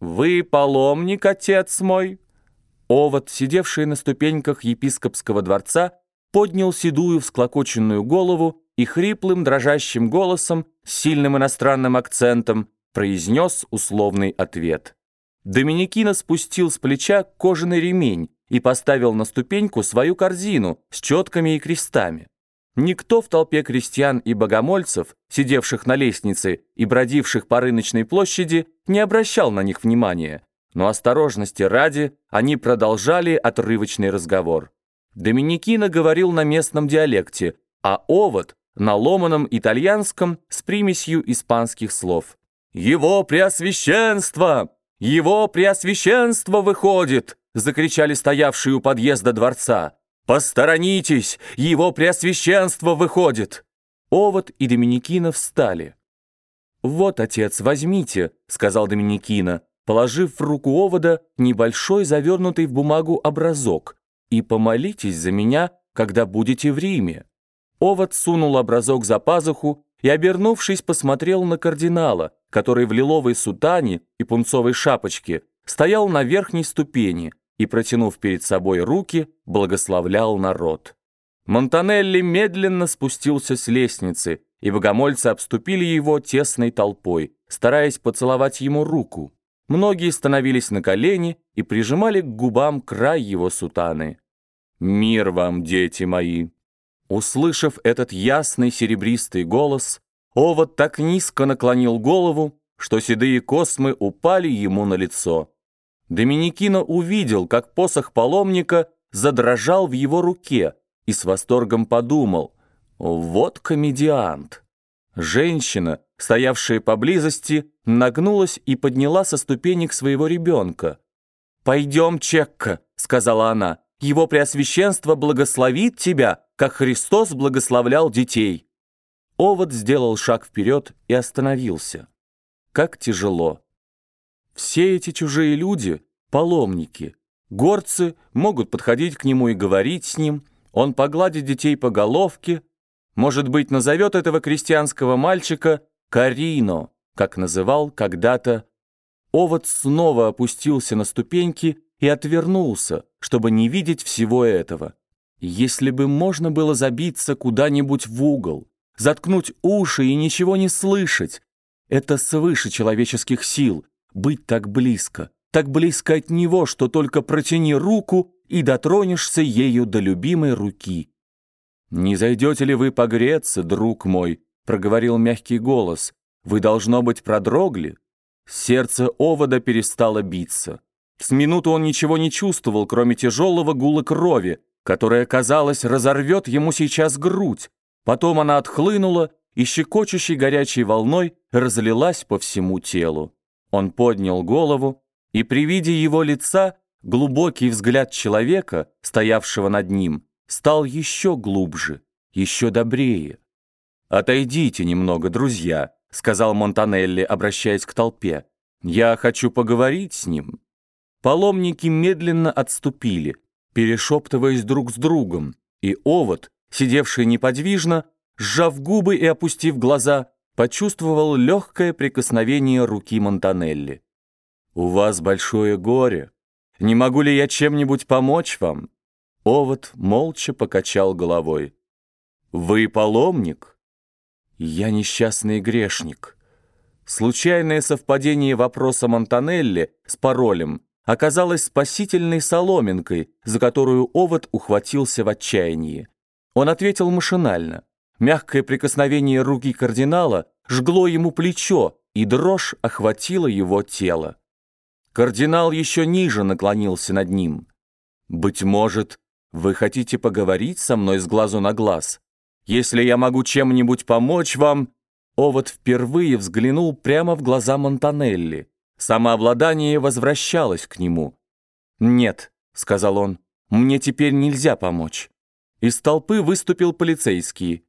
«Вы паломник, отец мой?» Овод, сидевший на ступеньках епископского дворца, поднял седую всклокоченную голову и хриплым дрожащим голосом с сильным иностранным акцентом произнес условный ответ. Доминикина спустил с плеча кожаный ремень и поставил на ступеньку свою корзину с четками и крестами. Никто в толпе крестьян и богомольцев, сидевших на лестнице и бродивших по рыночной площади, не обращал на них внимания, но осторожности ради они продолжали отрывочный разговор. Доминикина говорил на местном диалекте, а Овод — на ломаном итальянском с примесью испанских слов. «Его преосвященство! Его преосвященство выходит!» — закричали стоявшие у подъезда дворца. «Посторонитесь! Его преосвященство выходит!» Овод и Доминикина встали. «Вот, отец, возьмите», — сказал Доминикина, положив в руку Овода небольшой завернутый в бумагу образок, «и помолитесь за меня, когда будете в Риме». Овод сунул образок за пазуху и, обернувшись, посмотрел на кардинала, который в лиловой сутане и пунцовой шапочке стоял на верхней ступени, и, протянув перед собой руки, благословлял народ. Монтанелли медленно спустился с лестницы, и богомольцы обступили его тесной толпой, стараясь поцеловать ему руку. Многие становились на колени и прижимали к губам край его сутаны. «Мир вам, дети мои!» Услышав этот ясный серебристый голос, Овод так низко наклонил голову, что седые космы упали ему на лицо. Доминикино увидел, как посох паломника задрожал в его руке и с восторгом подумал «Вот комедиант». Женщина, стоявшая поблизости, нагнулась и подняла со ступенек своего ребенка. «Пойдем, Чекка», — сказала она, — «его преосвященство благословит тебя, как Христос благословлял детей». Овод сделал шаг вперед и остановился. Как тяжело. Все эти чужие люди — паломники. Горцы могут подходить к нему и говорить с ним. Он погладит детей по головке. Может быть, назовет этого крестьянского мальчика Карино, как называл когда-то. Овод снова опустился на ступеньки и отвернулся, чтобы не видеть всего этого. Если бы можно было забиться куда-нибудь в угол, заткнуть уши и ничего не слышать, это свыше человеческих сил — быть так близко, так близко от него, что только протяни руку и дотронешься ею до любимой руки. «Не зайдете ли вы погреться, друг мой?» — проговорил мягкий голос. «Вы, должно быть, продрогли?» Сердце овода перестало биться. С минуту он ничего не чувствовал, кроме тяжелого гула крови, которая, казалось, разорвет ему сейчас грудь. Потом она отхлынула и щекочущей горячей волной разлилась по всему телу. Он поднял голову, и при виде его лица глубокий взгляд человека, стоявшего над ним, стал еще глубже, еще добрее. «Отойдите немного, друзья», — сказал Монтанелли, обращаясь к толпе. «Я хочу поговорить с ним». Паломники медленно отступили, перешептываясь друг с другом, и овод, сидевший неподвижно, сжав губы и опустив глаза, почувствовал легкое прикосновение руки Монтанелли. «У вас большое горе. Не могу ли я чем-нибудь помочь вам?» Овод молча покачал головой. «Вы паломник?» «Я несчастный грешник». Случайное совпадение вопроса Монтанелли с паролем оказалось спасительной соломинкой, за которую Овод ухватился в отчаянии. Он ответил машинально. Мягкое прикосновение руки кардинала жгло ему плечо, и дрожь охватила его тело. Кардинал еще ниже наклонился над ним. «Быть может, вы хотите поговорить со мной с глазу на глаз? Если я могу чем-нибудь помочь вам...» Овод впервые взглянул прямо в глаза Монтанелли. Самообладание возвращалось к нему. «Нет», — сказал он, — «мне теперь нельзя помочь». Из толпы выступил полицейский.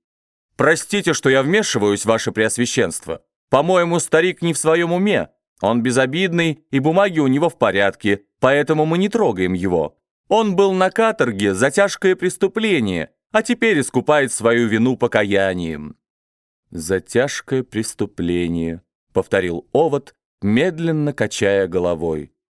«Простите, что я вмешиваюсь, ваше преосвященство. По-моему, старик не в своем уме. Он безобидный, и бумаги у него в порядке, поэтому мы не трогаем его. Он был на каторге за тяжкое преступление, а теперь искупает свою вину покаянием». «За тяжкое преступление», — повторил Овод, медленно качая головой.